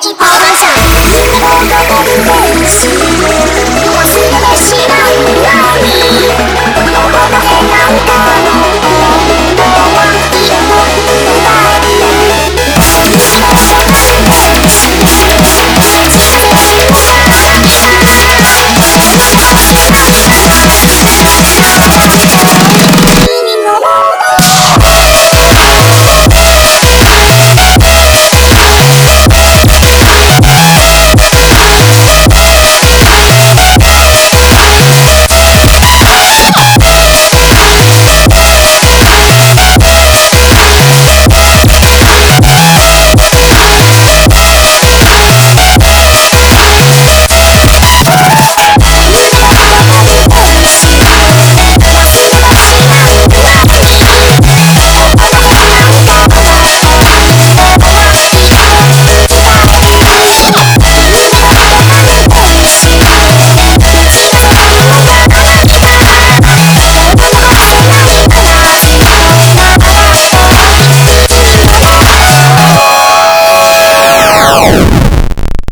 一炮而红红